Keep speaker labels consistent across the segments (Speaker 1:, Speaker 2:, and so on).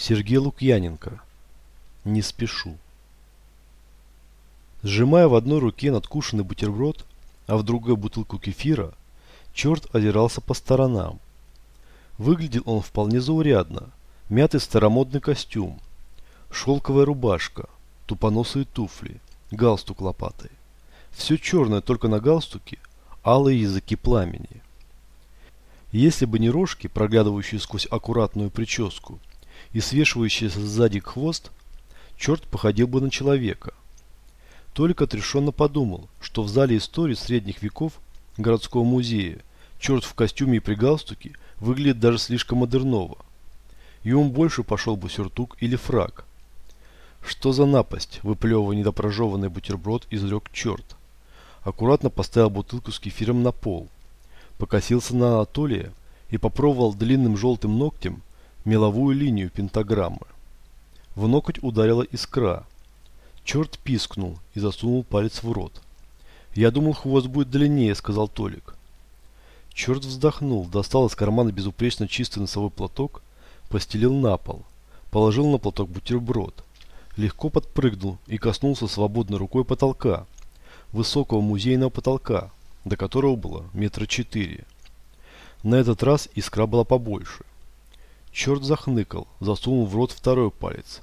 Speaker 1: Сергей Лукьяненко. Не спешу. Сжимая в одной руке надкушенный бутерброд, а в другой бутылку кефира, черт озирался по сторонам. Выглядел он вполне заурядно. Мятый старомодный костюм, шелковая рубашка, тупоносые туфли, галстук лопатой. Все черное только на галстуке, алые языки пламени. Если бы не рожки, проглядывающие сквозь аккуратную прическу, и свешивающийся сзади хвост, черт походил бы на человека. Только отрешенно подумал, что в зале истории средних веков городского музея черт в костюме и при галстуке выглядит даже слишком модерново. Ему больше пошел бы сюртук или фраг. Что за напасть, выплевывая недопрожеванный бутерброд, изрек черт. Аккуратно поставил бутылку с кефиром на пол. Покосился на Анатолия и попробовал длинным желтым ногтем меловую линию пентаграммы. В ноготь ударила искра. Черт пискнул и засунул палец в рот. «Я думал, хвост будет длиннее», — сказал Толик. Черт вздохнул, достал из кармана безупречно чистый носовой платок, постелил на пол, положил на платок бутерброд, легко подпрыгнул и коснулся свободной рукой потолка, высокого музейного потолка, до которого было метра четыре. На этот раз искра была побольше. Черт захныкал, засунул в рот второй палец.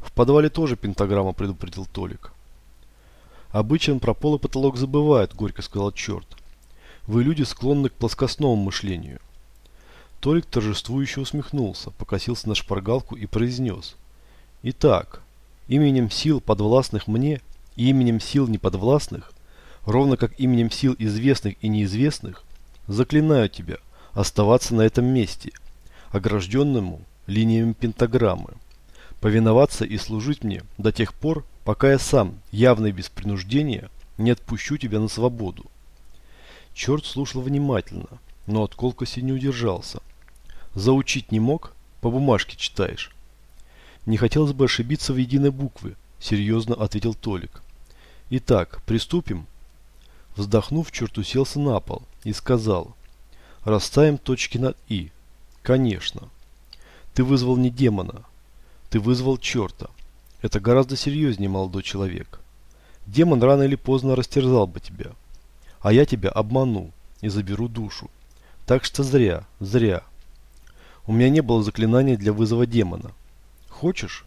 Speaker 1: В подвале тоже пентаграмма, предупредил Толик. Обычно про пол и потолок забывают, горько сказал черт. Вы люди склонны к плоскостному мышлению. Толик торжествующе усмехнулся, покосился на шпаргалку и произнес. Итак, именем сил подвластных мне и именем сил неподвластных, ровно как именем сил известных и неизвестных, заклинаю тебя оставаться на этом месте – огражденному линиями пентаграммы. Повиноваться и служить мне до тех пор, пока я сам, явно и без принуждения, не отпущу тебя на свободу. Черт слушал внимательно, но от колкости не удержался. Заучить не мог, по бумажке читаешь. Не хотелось бы ошибиться в единой букве, серьезно ответил Толик. Итак, приступим? Вздохнув, черт уселся на пол и сказал, расставим точки над «и». Конечно. Ты вызвал не демона. Ты вызвал черта. Это гораздо серьезнее, молодой человек. Демон рано или поздно растерзал бы тебя. А я тебя обману и заберу душу. Так что зря, зря. У меня не было заклинания для вызова демона. Хочешь?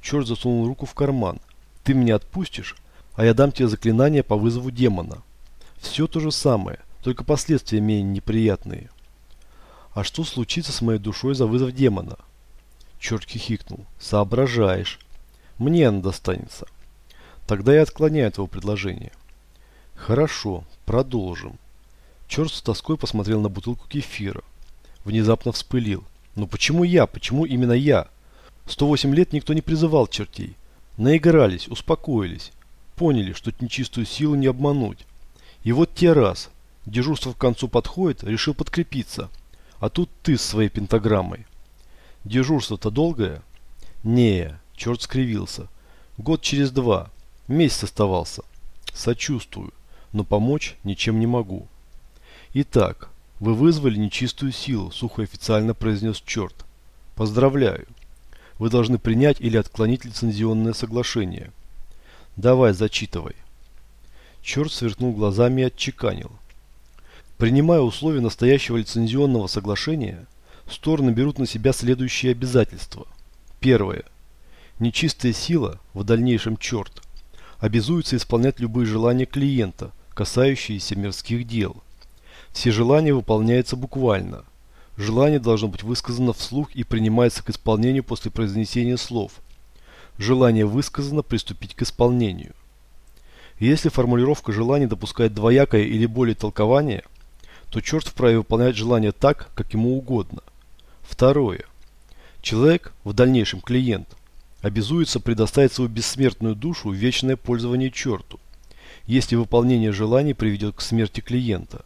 Speaker 1: Черт засунул руку в карман. Ты меня отпустишь, а я дам тебе заклинание по вызову демона. Все то же самое, только последствия менее неприятные. А что случится с моей душой за вызов демона? Черт хихикнул. Соображаешь. Мне она достанется. Тогда я отклоняю твое предложение. Хорошо, продолжим. Черт с тоской посмотрел на бутылку кефира. Внезапно вспылил. Но почему я? Почему именно я? 108 лет никто не призывал чертей. Наигрались, успокоились. Поняли, что нечистую силу не обмануть. И вот те раз. Дежурство к концу подходит, решил подкрепиться. А тут ты с своей пентаграммой. Дежурство-то долгое? Не, черт скривился. Год через два. Месяц оставался. Сочувствую, но помочь ничем не могу. Итак, вы вызвали нечистую силу, сухо официально произнес черт. Поздравляю. Вы должны принять или отклонить лицензионное соглашение. Давай, зачитывай. Черт сверкнул глазами и отчеканил. Принимая условия настоящего лицензионного соглашения, стороны берут на себя следующие обязательства. Первое. Нечистая сила, в дальнейшем черт, обязуется исполнять любые желания клиента, касающиеся мирских дел. Все желания выполняются буквально. Желание должно быть высказано вслух и принимается к исполнению после произнесения слов. Желание высказано, приступить к исполнению. Если формулировка желания допускает двоякое или более толкование – то черт вправе выполнять желание так, как ему угодно. Второе. Человек, в дальнейшем клиент, обязуется предоставить свою бессмертную душу в вечное пользование черту, если выполнение желаний приведет к смерти клиента.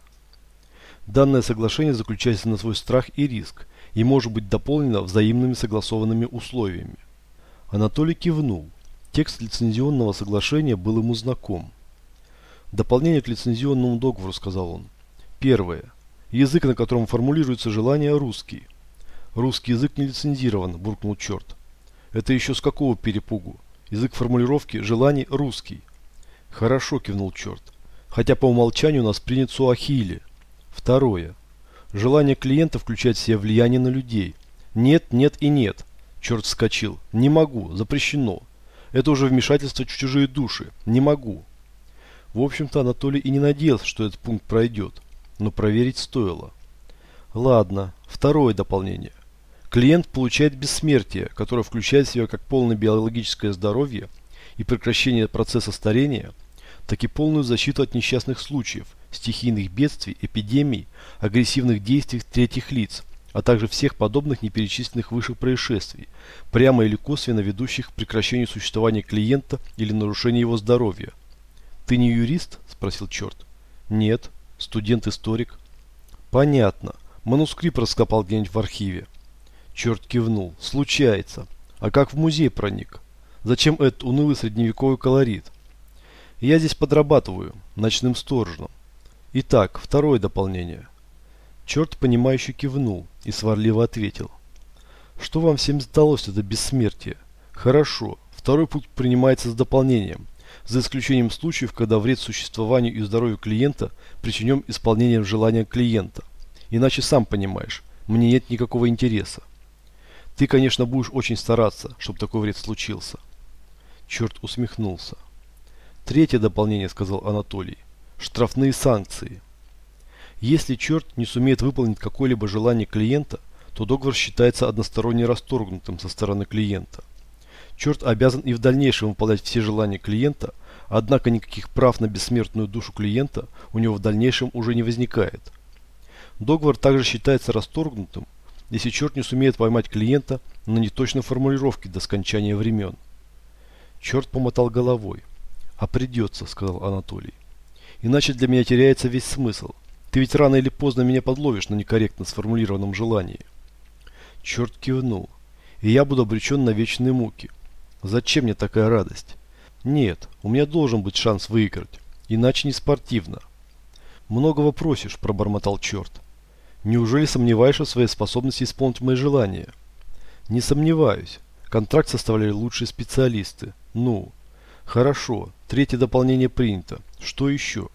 Speaker 1: Данное соглашение заключается на свой страх и риск и может быть дополнено взаимными согласованными условиями. Анатолий кивнул. Текст лицензионного соглашения был ему знаком. «Дополнение к лицензионному договору», — сказал он. Первое. Язык, на котором формулируется желание, русский. Русский язык не лицензирован, буркнул черт. Это еще с какого перепугу? Язык формулировки желаний русский. Хорошо, кивнул черт. Хотя по умолчанию у нас принят суахили. Второе. Желание клиента включает в себя влияние на людей. Нет, нет и нет. Черт вскочил. Не могу, запрещено. Это уже вмешательство чужие души. Не могу. В общем-то, Анатолий и не надеялся, что этот пункт пройдет. Но проверить стоило. Ладно, второе дополнение. Клиент получает бессмертие, которое включает в себя как полное биологическое здоровье и прекращение процесса старения, так и полную защиту от несчастных случаев, стихийных бедствий, эпидемий, агрессивных действий третьих лиц, а также всех подобных неперечисленных выше происшествий, прямо или косвенно ведущих к прекращению существования клиента или нарушению его здоровья. «Ты не юрист?» – спросил черт. «Нет. Студент-историк». «Понятно. Манускрипт раскопал где-нибудь в архиве». Черт кивнул. «Случается. А как в музей проник? Зачем этот унылый средневековый колорит?» «Я здесь подрабатываю. Ночным сторожем». Итак, второе дополнение. Черт, понимающе кивнул и сварливо ответил. Что вам всем сдалось это бессмертие? Хорошо, второй путь принимается с дополнением, за исключением случаев, когда вред существованию и здоровью клиента причинен исполнением желания клиента. Иначе сам понимаешь, мне нет никакого интереса. Ты, конечно, будешь очень стараться, чтобы такой вред случился. Черт усмехнулся. Третье дополнение, сказал Анатолий. Штрафные санкции. Если черт не сумеет выполнить какое-либо желание клиента, то договор считается односторонне расторгнутым со стороны клиента. Черт обязан и в дальнейшем выполнять все желания клиента, однако никаких прав на бессмертную душу клиента у него в дальнейшем уже не возникает. Договор также считается расторгнутым, если черт не сумеет поймать клиента на неточной формулировке до скончания времен. Черт помотал головой. «А придется», — сказал Анатолий. «Иначе для меня теряется весь смысл. Ты ведь рано или поздно меня подловишь на некорректно сформулированном желании. Черт кивнул. И я буду обречен на вечные муки. Зачем мне такая радость? Нет, у меня должен быть шанс выиграть. Иначе не спортивно. Многого просишь, пробормотал черт. Неужели сомневаешься в своей способности исполнить мои желания? Не сомневаюсь. Контракт составляли лучшие специалисты. Ну, хорошо. Третье дополнение принято. Что еще?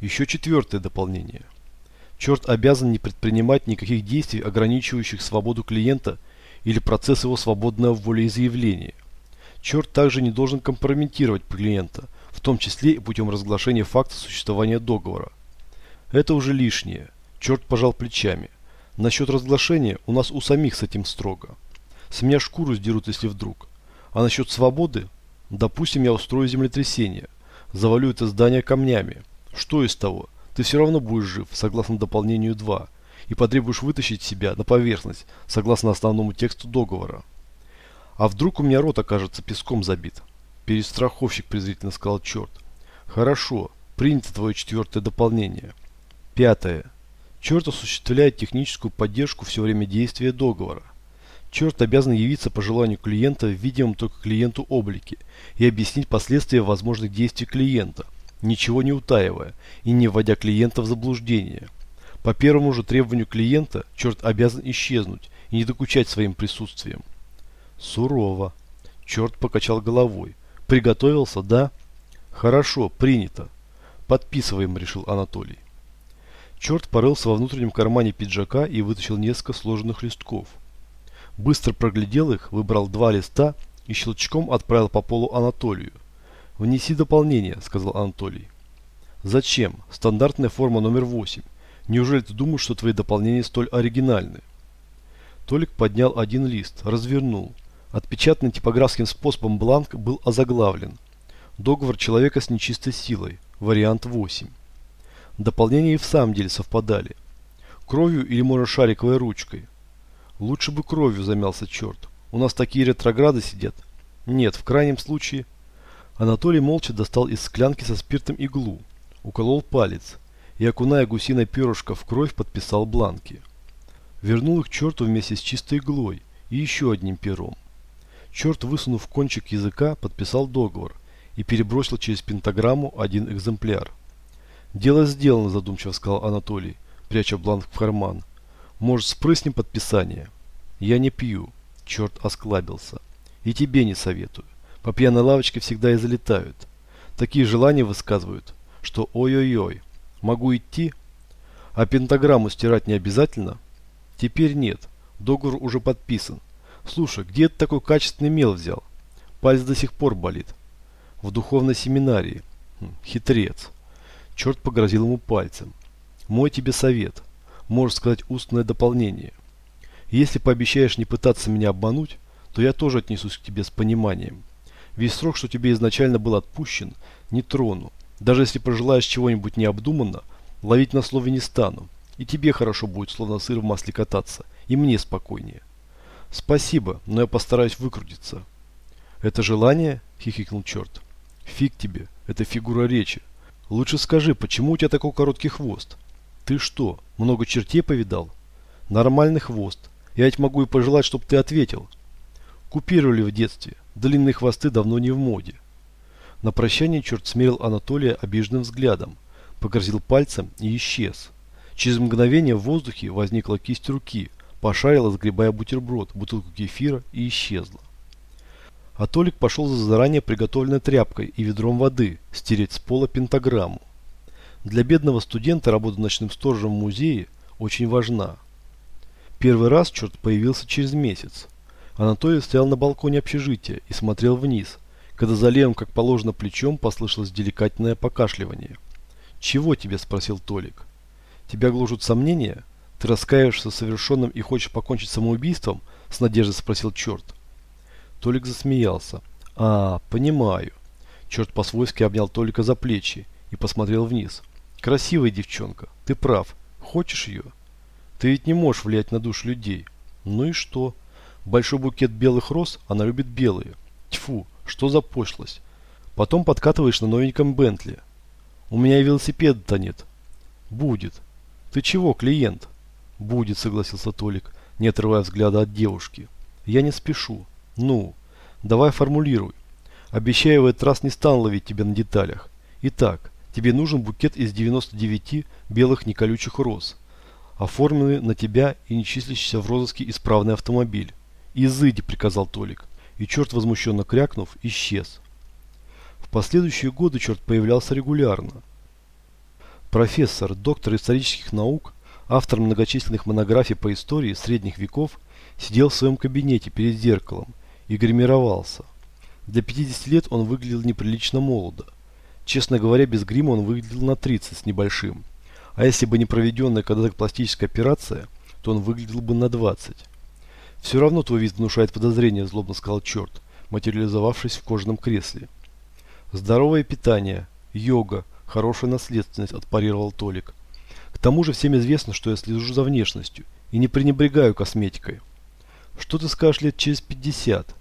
Speaker 1: Еще четвертое дополнение. Черт обязан не предпринимать никаких действий, ограничивающих свободу клиента или процесс его свободного волеизъявления. Черт также не должен компрометировать клиента, в том числе и путем разглашения факта существования договора. Это уже лишнее. Черт пожал плечами. Насчет разглашения у нас у самих с этим строго. С меня шкуру сдерут, если вдруг. А насчет свободы? Допустим, я устрою землетрясение. Завалю это здание камнями. Что из того? Ты все равно будешь жив, согласно дополнению 2, и потребуешь вытащить себя на поверхность, согласно основному тексту договора. А вдруг у меня рот окажется песком забит? Перестраховщик презрительно сказал черт. Хорошо, принято твое четвертое дополнение. Пятое. Черт осуществляет техническую поддержку все время действия договора. Черт обязан явиться по желанию клиента в видимом только клиенту облике и объяснить последствия возможных действий клиента – ничего не утаивая и не вводя клиента в заблуждение. По первому же требованию клиента черт обязан исчезнуть и не докучать своим присутствием. Сурово. Черт покачал головой. Приготовился, да? Хорошо, принято. Подписываем, решил Анатолий. Черт порылся во внутреннем кармане пиджака и вытащил несколько сложенных листков. Быстро проглядел их, выбрал два листа и щелчком отправил по полу Анатолию. «Внеси дополнение», – сказал Анатолий. «Зачем? Стандартная форма номер 8. Неужели ты думаешь, что твои дополнения столь оригинальны?» Толик поднял один лист, развернул. Отпечатанный типографским способом бланк был озаглавлен. Договор человека с нечистой силой. Вариант 8. Дополнения и в самом деле совпадали. Кровью или, может, шариковой ручкой. Лучше бы кровью, замялся черт. У нас такие ретрограды сидят. Нет, в крайнем случае Анатолий молча достал из склянки со спиртом иглу, уколол палец и, окуная гусиное перышко в кровь, подписал бланки. Вернул их черту вместе с чистой иглой и еще одним пером. Черт, высунув кончик языка, подписал договор и перебросил через пентаграмму один экземпляр. «Дело сделано», задумчиво сказал Анатолий, пряча бланк в карман. Может, спрыснем подписание? Я не пью. Черт осклабился. И тебе не советую. По пьяной лавочке всегда и залетают. Такие желания высказывают, что ой-ой-ой. Могу идти? А пентаграмму стирать не обязательно? Теперь нет. Договор уже подписан. Слушай, где ты такой качественный мел взял? Палец до сих пор болит. В духовной семинарии. Хм, хитрец. Черт погрозил ему пальцем. Мой тебе совет. Можешь сказать устное дополнение. Если пообещаешь не пытаться меня обмануть, то я тоже отнесусь к тебе с пониманием. Весь срок, что тебе изначально был отпущен, не трону. Даже если пожелаешь чего-нибудь необдуманно, ловить на слове не стану. И тебе хорошо будет, словно сыр в масле кататься. И мне спокойнее. Спасибо, но я постараюсь выкрутиться. Это желание? Хихикнул черт. Фиг тебе, это фигура речи. Лучше скажи, почему у тебя такой короткий хвост? Ты что, много чертей повидал? Нормальный хвост. Я ведь могу и пожелать, чтобы ты ответил. Купировали в детстве. Длинные хвосты давно не в моде. На прощание черт смерил Анатолия обиженным взглядом, погрозил пальцем и исчез. Через мгновение в воздухе возникла кисть руки, пошарила, сгребая бутерброд, бутылку кефира и исчезла. А Толик пошел за заранее приготовленной тряпкой и ведром воды стереть с пола пентаграмму. Для бедного студента работа ночным сторожем в музее очень важна. Первый раз черт появился через месяц. Анатолий стоял на балконе общежития и смотрел вниз, когда за левым, как положено, плечом послышалось деликатное покашливание. «Чего тебе?» – спросил Толик. «Тебя гложут сомнения? Ты раскаиваешься в совершенном и хочешь покончить самоубийством?» – с надеждой спросил черт. Толик засмеялся. «А, понимаю». Черт по-свойски обнял Толика за плечи и посмотрел вниз. «Красивая девчонка, ты прав. Хочешь ее? Ты ведь не можешь влиять на душ людей. Ну и что?» Большой букет белых роз, она любит белые. Тьфу, что за пошлость. Потом подкатываешь на новеньком Бентли. У меня и велосипеда-то нет. Будет. Ты чего, клиент? Будет, согласился Толик, не отрывая взгляда от девушки. Я не спешу. Ну, давай формулируй. Обещаю, в этот раз не стану ловить тебя на деталях. Итак, тебе нужен букет из 99 белых неколючих роз, оформленный на тебя и не числящийся в розыске исправный автомобиль. «Изыди!» – приказал Толик. И черт, возмущенно крякнув, исчез. В последующие годы черт появлялся регулярно. Профессор, доктор исторических наук, автор многочисленных монографий по истории средних веков, сидел в своем кабинете перед зеркалом и гримировался. Для 50 лет он выглядел неприлично молодо. Честно говоря, без грима он выглядел на 30 с небольшим. А если бы не проведенная когда-то пластическая операция, то он выглядел бы на 20. «Все равно твой вид внушает подозрение», – злобно сказал черт, материализовавшись в кожаном кресле. «Здоровое питание, йога, хорошая наследственность», – отпарировал Толик. «К тому же всем известно, что я слежу за внешностью и не пренебрегаю косметикой. Что ты скажешь лет через пятьдесят?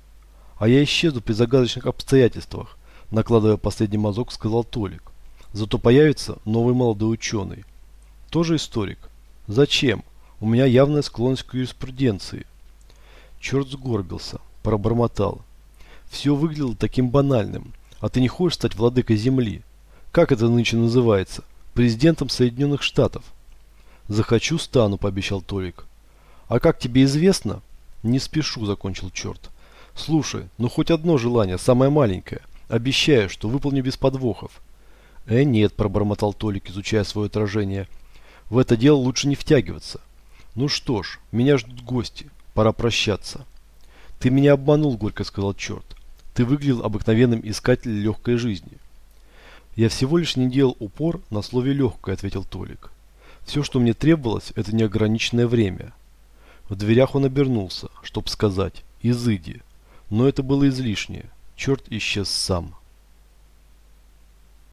Speaker 1: А я исчезну при загадочных обстоятельствах», – накладывая последний мазок, сказал Толик. «Зато появится новый молодой ученый. Тоже историк. Зачем? У меня явная склонность к юриспруденции». Черт сгорбился, пробормотал. Все выглядело таким банальным. А ты не хочешь стать владыкой земли? Как это нынче называется? Президентом Соединенных Штатов. Захочу, стану, пообещал Толик. А как тебе известно? Не спешу, закончил черт. Слушай, ну хоть одно желание, самое маленькое. Обещаю, что выполню без подвохов. Э, нет, пробормотал Толик, изучая свое отражение. В это дело лучше не втягиваться. Ну что ж, меня ждут гости. Пора прощаться. Ты меня обманул, горько сказал черт. Ты выглядел обыкновенным искателем легкой жизни. Я всего лишь не делал упор на слове легкое, ответил Толик. Все, что мне требовалось, это неограниченное время. В дверях он обернулся, чтоб сказать «изыди». Но это было излишнее. Черт исчез сам.